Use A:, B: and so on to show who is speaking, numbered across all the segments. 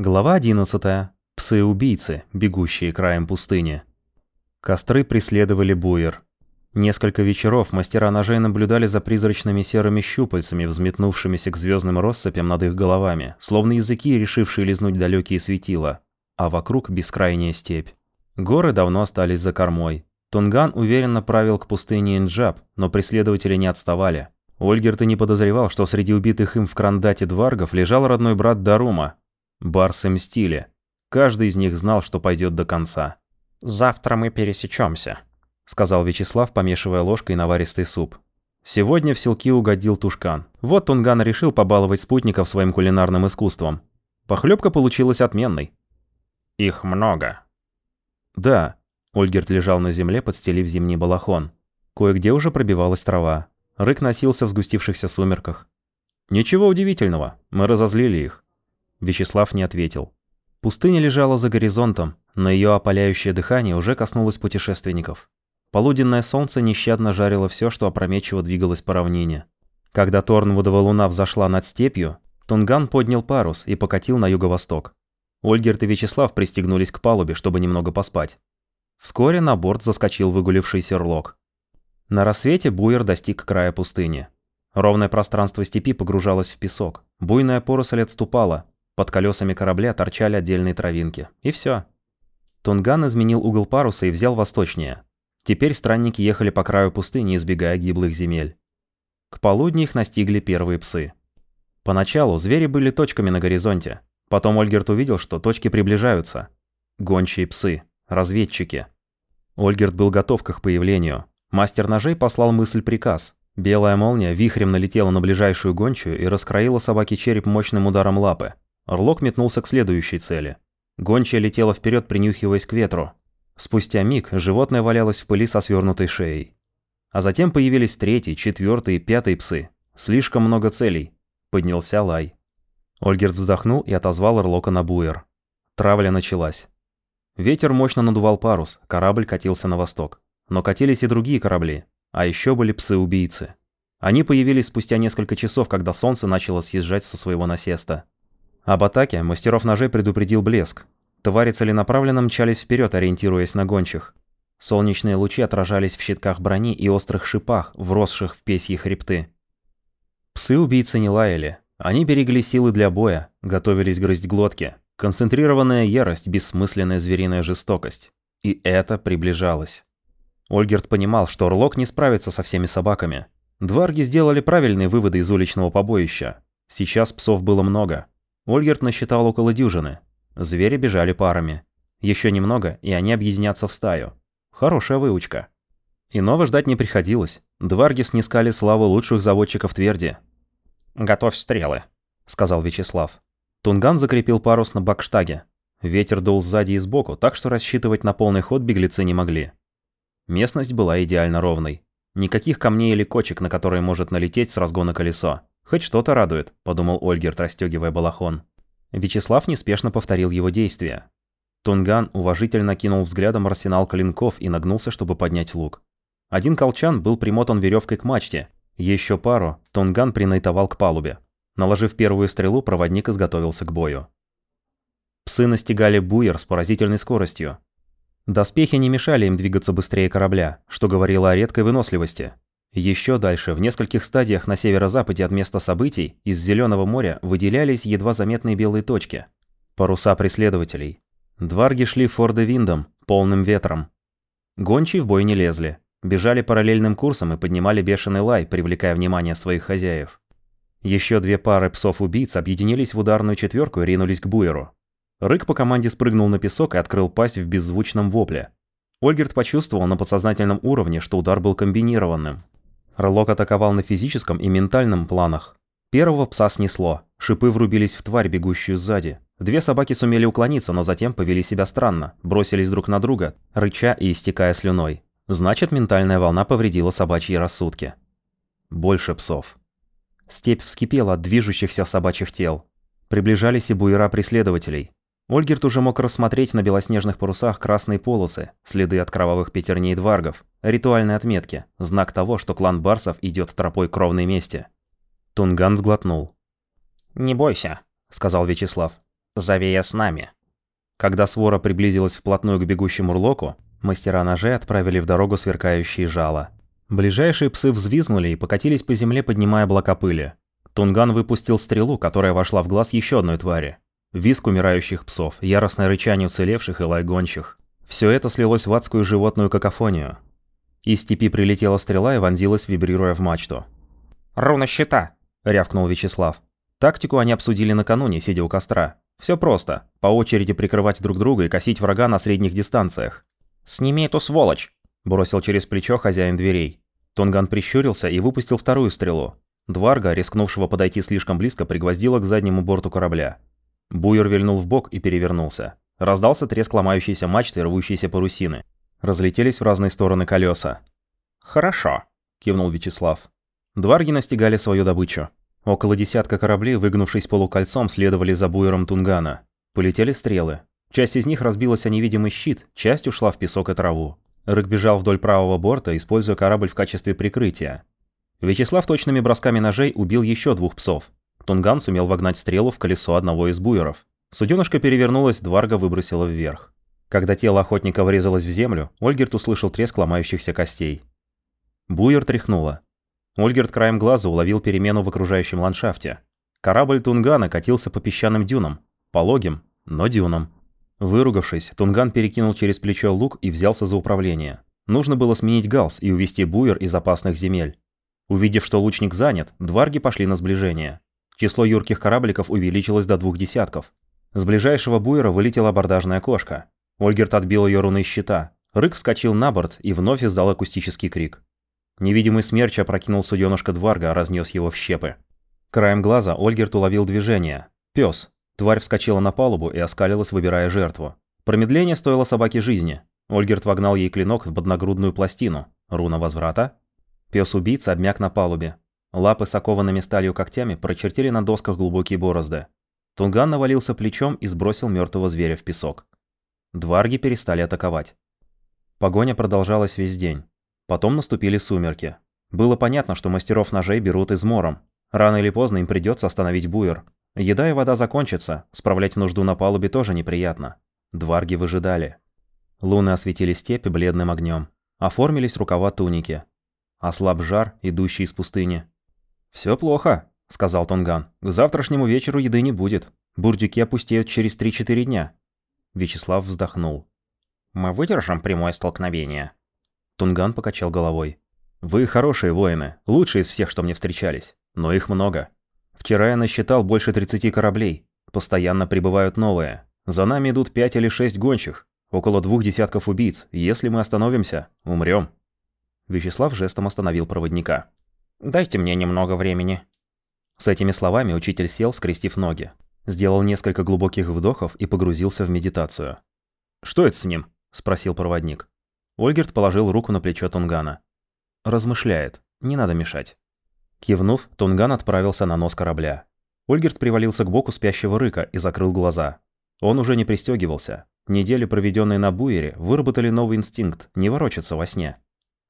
A: Глава 11. Псы-убийцы, бегущие краем пустыни. Костры преследовали буер. Несколько вечеров мастера ножей наблюдали за призрачными серыми щупальцами, взметнувшимися к звездным россыпям над их головами, словно языки, решившие лизнуть далекие светила, а вокруг бескрайняя степь. Горы давно остались за кормой. Тунган уверенно правил к пустыне Инджаб, но преследователи не отставали. Ольгерт и не подозревал, что среди убитых им в Крандате дваргов лежал родной брат Дарума, Барсы мстили. Каждый из них знал, что пойдет до конца.
B: «Завтра мы пересечемся», —
A: сказал Вячеслав, помешивая ложкой наваристый суп. Сегодня в селки угодил Тушкан. Вот Тунган решил побаловать спутников своим кулинарным искусством. Похлебка получилась отменной.
B: «Их много».
A: «Да». Ольгерт лежал на земле, подстелив зимний балахон. Кое-где уже пробивалась трава. Рык носился в сгустившихся сумерках. «Ничего удивительного, мы разозлили их. Вячеслав не ответил. Пустыня лежала за горизонтом, но ее опаляющее дыхание уже коснулось путешественников. Полуденное солнце нещадно жарило все, что опрометчиво двигалось по равнине. Когда Торнвудова луна взошла над степью, Тунган поднял парус и покатил на юго-восток. Ольгерт и Вячеслав пристегнулись к палубе, чтобы немного поспать. Вскоре на борт заскочил выгулявшийся рлок. На рассвете буер достиг края пустыни. Ровное пространство степи погружалось в песок. Буйная поросль отступала, под колесами корабля торчали отдельные травинки. И все. Тунган изменил угол паруса и взял восточнее. Теперь странники ехали по краю пустыни, избегая гиблых земель. К полудню их настигли первые псы. Поначалу звери были точками на горизонте. Потом Ольгерт увидел, что точки приближаются. Гончие псы, разведчики. Ольгерт был готов к их появлению. Мастер ножей послал мысль-приказ. Белая молния вихрем налетела на ближайшую гончую и раскроила собаке череп мощным ударом лапы. Орлок метнулся к следующей цели. Гончая летела вперед, принюхиваясь к ветру. Спустя миг животное валялось в пыли со свернутой шеей. А затем появились третий, четвертый и пятый псы. Слишком много целей. Поднялся лай. Ольгерт вздохнул и отозвал Орлока на буер. Травля началась. Ветер мощно надувал парус, корабль катился на восток. Но катились и другие корабли, а еще были псы-убийцы. Они появились спустя несколько часов, когда солнце начало съезжать со своего насеста. Об атаке мастеров ножей предупредил блеск. Твари целенаправленно мчались вперед, ориентируясь на гончих. Солнечные лучи отражались в щитках брони и острых шипах, вросших в песьи хребты. Псы-убийцы не лаяли. Они берегли силы для боя, готовились грызть глотки. Концентрированная ярость, бессмысленная звериная жестокость. И это приближалось. Ольгерт понимал, что Орлок не справится со всеми собаками. Дварги сделали правильные выводы из уличного побоища. Сейчас псов было много. Ольгерт насчитал около дюжины. Звери бежали парами. Еще немного, и они объединятся в стаю. Хорошая выучка. Иного ждать не приходилось. Дварги снискали славу лучших заводчиков тверди.
B: «Готовь стрелы», — сказал Вячеслав.
A: Тунган закрепил парус на бакштаге. Ветер дул сзади и сбоку, так что рассчитывать на полный ход беглецы не могли. Местность была идеально ровной. Никаких камней или кочек, на которые может налететь с разгона колесо. «Хоть что-то радует», — подумал Ольгерт, расстегивая балахон. Вячеслав неспешно повторил его действия. Тунган уважительно кинул взглядом арсенал клинков и нагнулся, чтобы поднять лук. Один колчан был примотан веревкой к мачте. Еще пару Тунган принайтовал к палубе. Наложив первую стрелу, проводник изготовился к бою. Псы настигали буер с поразительной скоростью. Доспехи не мешали им двигаться быстрее корабля, что говорило о редкой выносливости. Еще дальше, в нескольких стадиях на северо-западе от места событий, из Зеленого моря выделялись едва заметные белые точки. Паруса преследователей. Дварги шли Форде Виндом, полным ветром. Гончие в бой не лезли. Бежали параллельным курсом и поднимали бешеный лай, привлекая внимание своих хозяев. Еще две пары псов-убийц объединились в ударную четверку и ринулись к буеру. Рык по команде спрыгнул на песок и открыл пасть в беззвучном вопле. Ольгерт почувствовал на подсознательном уровне, что удар был комбинированным. Рылок атаковал на физическом и ментальном планах. Первого пса снесло. Шипы врубились в тварь, бегущую сзади. Две собаки сумели уклониться, но затем повели себя странно. Бросились друг на друга, рыча и истекая слюной. Значит, ментальная волна повредила собачьи рассудки. Больше псов. Степь вскипела от движущихся собачьих тел. Приближались и буера преследователей. Ольгерт уже мог рассмотреть на белоснежных парусах красные полосы, следы от кровавых пятерней дваргов, ритуальные отметки, знак того, что клан Барсов идет тропой кровной мести. Тунган сглотнул.
B: «Не бойся», — сказал Вячеслав. Завея с нами».
A: Когда свора приблизилась вплотную к бегущему урлоку, мастера ножей отправили в дорогу сверкающие жало. Ближайшие псы взвизгнули и покатились по земле, поднимая облака пыли. Тунган выпустил стрелу, которая вошла в глаз еще одной твари. Виск умирающих псов, яростное рычание уцелевших и лай гончих. Все это слилось в адскую животную какофонию. Из степи прилетела стрела и вонзилась, вибрируя в мачту.
B: «Руна щита!» — рявкнул Вячеслав.
A: Тактику они обсудили накануне, сидя у костра. Все просто. По очереди прикрывать друг друга и косить врага на средних дистанциях.
B: «Сними эту сволочь!»
A: – бросил через плечо хозяин дверей. Тонган прищурился и выпустил вторую стрелу. Дварга, рискнувшего подойти слишком близко, пригвоздила к заднему борту корабля. Буер вильнул в бок и перевернулся. Раздался треск ломающейся мачты и рвущейся парусины. Разлетелись в разные стороны колеса.
B: «Хорошо», –
A: кивнул Вячеслав. Дварги настигали свою добычу. Около десятка кораблей, выгнувшись полукольцом, следовали за буером Тунгана. Полетели стрелы. Часть из них разбилась о невидимый щит, часть ушла в песок и траву. Рык бежал вдоль правого борта, используя корабль в качестве прикрытия. Вячеслав точными бросками ножей убил еще двух псов. Тунган сумел вогнать стрелу в колесо одного из буеров. Суденышко перевернулось, Дварга выбросила вверх. Когда тело охотника врезалось в землю, Ольгерт услышал треск ломающихся костей. Буер тряхнуло. Ольгерт краем глаза уловил перемену в окружающем ландшафте. Корабль Тунгана катился по песчаным дюнам. Пологим, но дюнам. Выругавшись, Тунган перекинул через плечо лук и взялся за управление. Нужно было сменить галс и увести буер из опасных земель. Увидев, что лучник занят, дварги пошли на сближение. Число юрких корабликов увеличилось до двух десятков. С ближайшего буера вылетела абордажная кошка. Ольгерт отбил ее руны щита. Рык вскочил на борт и вновь издал акустический крик. Невидимый смерч опрокинул суденышко Дварга, разнес его в щепы. Краем глаза Ольгерт уловил движение. Пес. Тварь вскочила на палубу и оскалилась, выбирая жертву. Промедление стоило собаке жизни. Ольгерт вогнал ей клинок в поднагрудную пластину. Руна возврата. Пес-убийца обмяк на палубе. Лапы с окованными сталью когтями прочертили на досках глубокие борозды. Тунган навалился плечом и сбросил мертвого зверя в песок. Дварги перестали атаковать. Погоня продолжалась весь день. Потом наступили сумерки. Было понятно, что мастеров ножей берут измором. Рано или поздно им придется остановить буер. Еда и вода закончатся, справлять нужду на палубе тоже неприятно. Дварги выжидали. Луны осветили степи бледным огнем. Оформились рукава туники. Ослаб жар, идущий из пустыни. Все плохо», — сказал Тонган. «К завтрашнему вечеру еды не будет. Бурдюки опустеют через 3-4 дня». Вячеслав вздохнул.
B: «Мы выдержим прямое столкновение?»
A: Тунган покачал головой. «Вы хорошие воины, лучшие из всех, что мне встречались. Но их много. Вчера я насчитал больше 30 кораблей. Постоянно прибывают новые. За нами идут пять или шесть гончих. Около двух десятков убийц. Если мы остановимся, умрем». Вячеслав жестом остановил проводника.
B: «Дайте мне немного времени».
A: С этими словами учитель сел, скрестив ноги. Сделал несколько глубоких вдохов и погрузился в медитацию. «Что это с ним?» – спросил проводник. Ольгерт положил руку на плечо Тунгана. Размышляет. Не надо мешать. Кивнув, Тунган отправился на нос корабля. Ольгерт привалился к боку спящего рыка и закрыл глаза. Он уже не пристегивался. Недели, проведенные на буере, выработали новый инстинкт – не ворочаться во сне.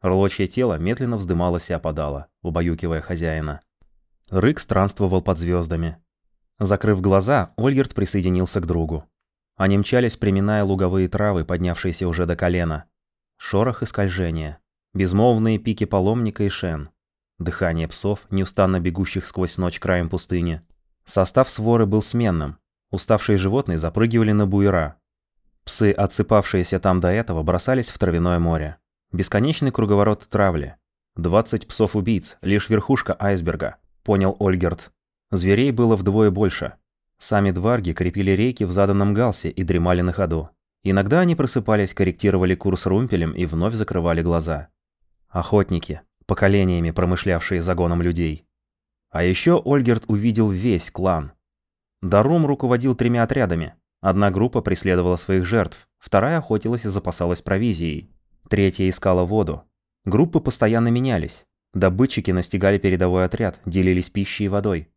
A: Ролочье тело медленно вздымалось и опадало, убаюкивая хозяина. Рык странствовал под звездами. Закрыв глаза, Ольгерт присоединился к другу. Они мчались, приминая луговые травы, поднявшиеся уже до колена. Шорох и скольжение. Безмолвные пики паломника и шен. Дыхание псов, неустанно бегущих сквозь ночь краем пустыни. Состав своры был сменным. Уставшие животные запрыгивали на буера. Псы, отсыпавшиеся там до этого, бросались в травяное море. Бесконечный круговорот травли. 20 псов-убийц, лишь верхушка айсберга, понял Ольгерт. Зверей было вдвое больше. Сами дварги крепили рейки в заданном галсе и дремали на ходу. Иногда они просыпались, корректировали курс румпелем и вновь закрывали глаза. Охотники, поколениями промышлявшие загоном людей. А еще Ольгерт увидел весь клан. Дарум руководил тремя отрядами. Одна группа преследовала своих жертв, вторая охотилась и запасалась провизией. Третья искала воду. Группы постоянно менялись. Добытчики настигали передовой отряд, делились пищей и водой.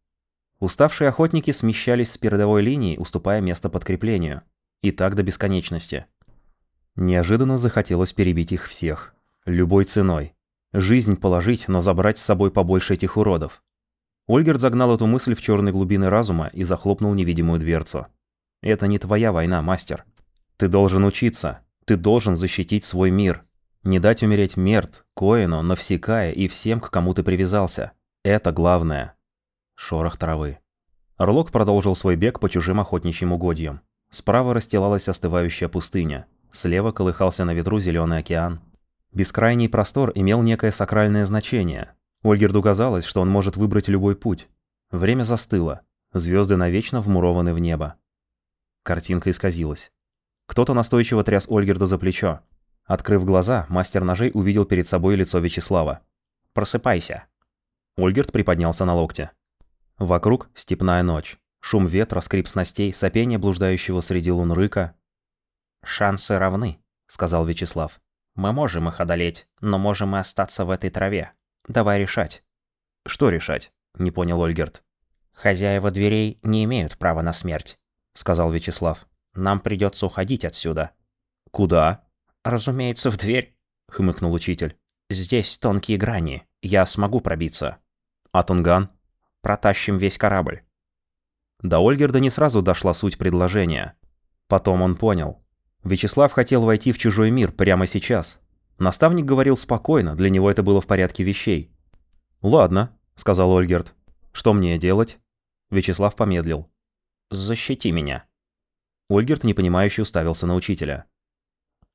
A: Уставшие охотники смещались с передовой линии, уступая место подкреплению. И так до бесконечности. Неожиданно захотелось перебить их всех. Любой ценой. Жизнь положить, но забрать с собой побольше этих уродов. Ольгерт загнал эту мысль в черные глубины разума и захлопнул невидимую дверцу. Это не твоя война, мастер. Ты должен учиться. Ты должен защитить свой мир. Не дать умереть Мерт, Коину, Навсекая и всем, к кому ты привязался. Это главное. Шорох травы. Орлок продолжил свой бег по чужим охотничьим угодьям. Справа расстилалась остывающая пустыня. Слева колыхался на ветру зеленый океан. Бескрайний простор имел некое сакральное значение. Ольгерду казалось, что он может выбрать любой путь. Время застыло. Звезды навечно вмурованы в небо. Картинка исказилась. Кто-то настойчиво тряс Ольгерда за плечо. Открыв глаза, мастер ножей увидел перед собой лицо Вячеслава. «Просыпайся!» Ольгерд приподнялся на локте. Вокруг степная ночь. Шум ветра, скрип снастей, сопение блуждающего среди лун рыка. «Шансы равны», — сказал Вячеслав. «Мы можем их одолеть, но можем и остаться в этой траве. Давай решать». «Что решать?» — не понял Ольгерд. «Хозяева дверей не имеют права на смерть», — сказал Вячеслав. «Нам придется уходить отсюда». «Куда?» «Разумеется, в дверь», — хмыкнул учитель. «Здесь тонкие грани. Я смогу пробиться». «А Тунган?» «Протащим весь корабль». До Ольгерда не сразу дошла суть предложения. Потом он понял. Вячеслав хотел войти в чужой мир прямо сейчас. Наставник говорил спокойно, для него это было в порядке вещей. «Ладно», — сказал Ольгерд. «Что мне делать?» Вячеслав помедлил. «Защити меня». Ольгерд непонимающе уставился на учителя.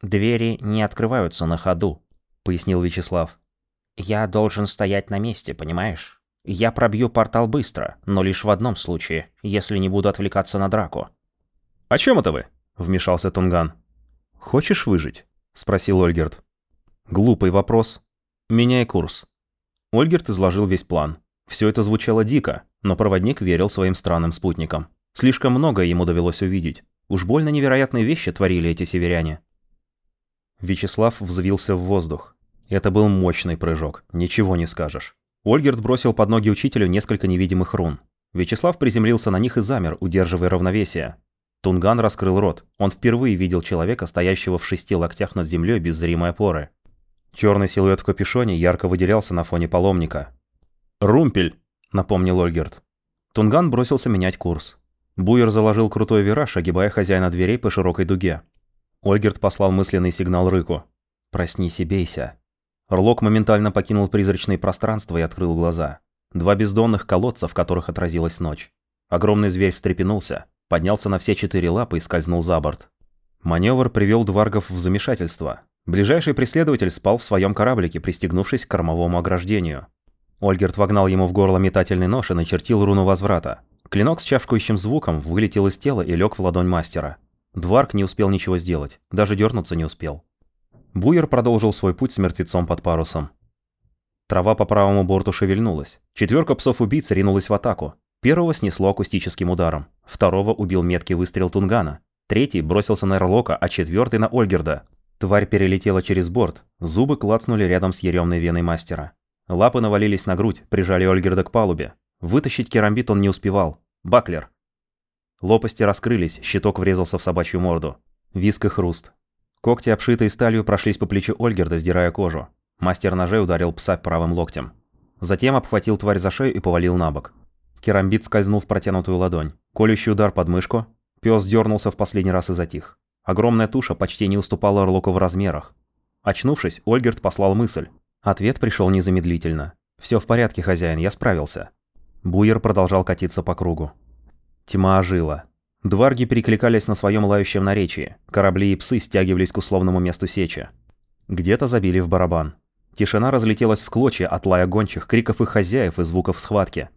A: «Двери не открываются на ходу», — пояснил Вячеслав. «Я должен стоять на месте, понимаешь? Я пробью портал быстро, но лишь в одном случае, если не буду отвлекаться на драку».
B: «О чем это вы?» — вмешался Тунган.
A: «Хочешь выжить?» — спросил Ольгерт. «Глупый вопрос. Меняй курс». Ольгерт изложил весь план. Все это звучало дико, но проводник верил своим странным спутникам. Слишком многое ему довелось увидеть. Уж больно невероятные вещи творили эти северяне. Вячеслав взвился в воздух. Это был мощный прыжок, ничего не скажешь. Ольгерт бросил под ноги учителю несколько невидимых рун. Вячеслав приземлился на них и замер, удерживая равновесие. Тунган раскрыл рот. Он впервые видел человека, стоящего в шести локтях над землей без зримой опоры. Черный силуэт в капюшоне ярко выделялся на фоне паломника. «Румпель!» — напомнил Ольгерт. Тунган бросился менять курс. Буер заложил крутой вираж, огибая хозяина дверей по широкой дуге. Ольгерт послал мысленный сигнал Рыку. «Проснись и бейся». Рлок моментально покинул призрачное пространство и открыл глаза. Два бездонных колодца, в которых отразилась ночь. Огромный зверь встрепенулся, поднялся на все четыре лапы и скользнул за борт. Маневр привел дваргов в замешательство. Ближайший преследователь спал в своем кораблике, пристегнувшись к кормовому ограждению. Ольгерт вогнал ему в горло метательный нож и начертил руну возврата. Клинок с чавкающим звуком вылетел из тела и лег в ладонь мастера. Дварк не успел ничего сделать, даже дернуться не успел. Буер продолжил свой путь с мертвецом под парусом. Трава по правому борту шевельнулась. Четверка псов-убийц ринулась в атаку. Первого снесло акустическим ударом. Второго убил меткий выстрел Тунгана. Третий бросился на Эрлока, а четвертый на Ольгерда. Тварь перелетела через борт. Зубы клацнули рядом с еремной веной мастера. Лапы навалились на грудь, прижали Ольгерда к палубе. Вытащить керамбит он не успевал. Баклер. Лопасти раскрылись, щиток врезался в собачью морду. Виск и хруст. Когти, обшитые сталью, прошлись по плечу Ольгерда, сдирая кожу. Мастер ножей ударил пса правым локтем. Затем обхватил тварь за шею и повалил на бок. Керамбит скользнул в протянутую ладонь. Колющий удар под мышку. Пес дернулся в последний раз и затих. Огромная туша почти не уступала Орлоку в размерах. Очнувшись, Ольгерт послал мысль. Ответ пришел незамедлительно. «Все в порядке, хозяин, я справился». Буер продолжал катиться по кругу. Тьма ожила. Дварги перекликались на своем лающем наречии. Корабли и псы стягивались к условному месту сечи. Где-то забили в барабан. Тишина разлетелась в клочья от лая гончих, криков их хозяев и звуков схватки.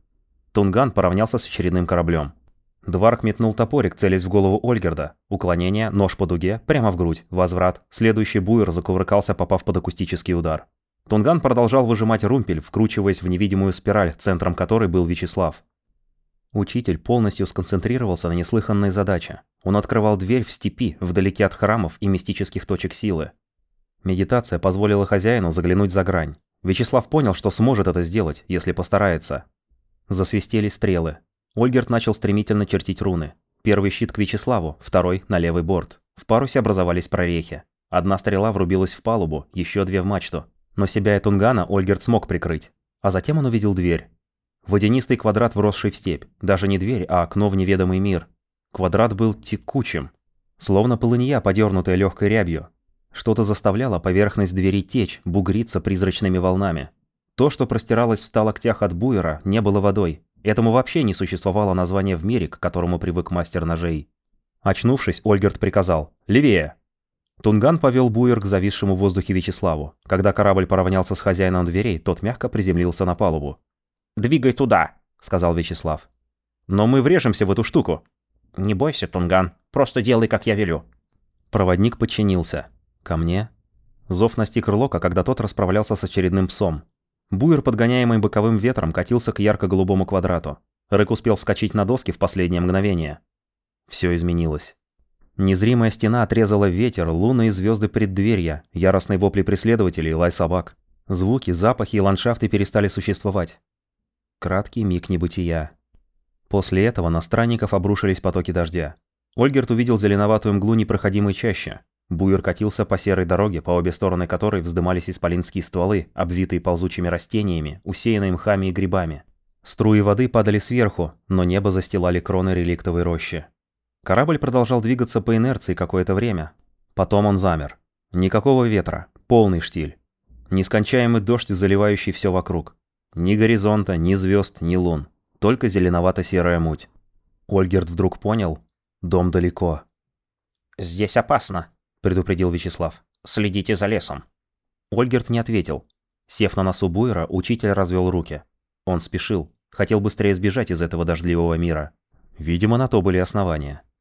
A: Тунган поравнялся с очередным кораблем. Дварк метнул топорик, целясь в голову Ольгерда. Уклонение, нож по дуге, прямо в грудь, возврат. Следующий буер закувыркался, попав под акустический удар. Тунган продолжал выжимать румпель, вкручиваясь в невидимую спираль, центром которой был Вячеслав. Учитель полностью сконцентрировался на неслыханной задаче. Он открывал дверь в степи, вдалеке от храмов и мистических точек силы. Медитация позволила хозяину заглянуть за грань. Вячеслав понял, что сможет это сделать, если постарается. Засвистели стрелы. Ольгерт начал стремительно чертить руны. Первый щит к Вячеславу, второй на левый борт. В парусе образовались прорехи. Одна стрела врубилась в палубу, еще две в мачту. Но себя и Тунгана Ольгерт смог прикрыть. А затем он увидел дверь. Водянистый квадрат, вросший в степь. Даже не дверь, а окно в неведомый мир. Квадрат был текучим, словно полынья, подернутая легкой рябью. Что-то заставляло поверхность двери течь, бугриться призрачными волнами. То, что простиралось в ста от буера, не было водой. Этому вообще не существовало названия в мире, к которому привык мастер ножей. Очнувшись, Ольгерт приказал «Левее!». Тунган повел буер к зависшему в воздухе Вячеславу. Когда корабль поравнялся с хозяином дверей, тот мягко приземлился на палубу.
B: «Двигай туда!» — сказал Вячеслав.
A: «Но мы врежемся в эту штуку».
B: «Не бойся, Тунган. Просто делай, как я велю».
A: Проводник подчинился. Ко мне. Зов настиг Рлока, когда тот расправлялся с очередным псом. Буер, подгоняемый боковым ветром, катился к ярко-голубому квадрату. Рык успел вскочить на доски в последнее мгновение. Все изменилось. Незримая стена отрезала ветер, луны и звезды преддверья, яростные вопли преследователей, лай собак. Звуки, запахи и ландшафты перестали существовать. Краткий миг небытия. После этого на странников обрушились потоки дождя. Ольгерт увидел зеленоватую мглу непроходимой чаще. Буер катился по серой дороге, по обе стороны которой вздымались исполинские стволы, обвитые ползучими растениями, усеянные мхами и грибами. Струи воды падали сверху, но небо застилали кроны реликтовой рощи. Корабль продолжал двигаться по инерции какое-то время. Потом он замер. Никакого ветра, полный штиль. Нескончаемый дождь, заливающий все вокруг. Ни горизонта, ни звезд, ни лун. Только зеленовато-серая муть. Ольгерт вдруг понял. Дом далеко.
B: «Здесь опасно», — предупредил Вячеслав. «Следите за лесом».
A: Ольгерт не ответил. Сев на носу буера, учитель развел руки. Он спешил. Хотел быстрее сбежать из этого дождливого мира. Видимо, на то были основания.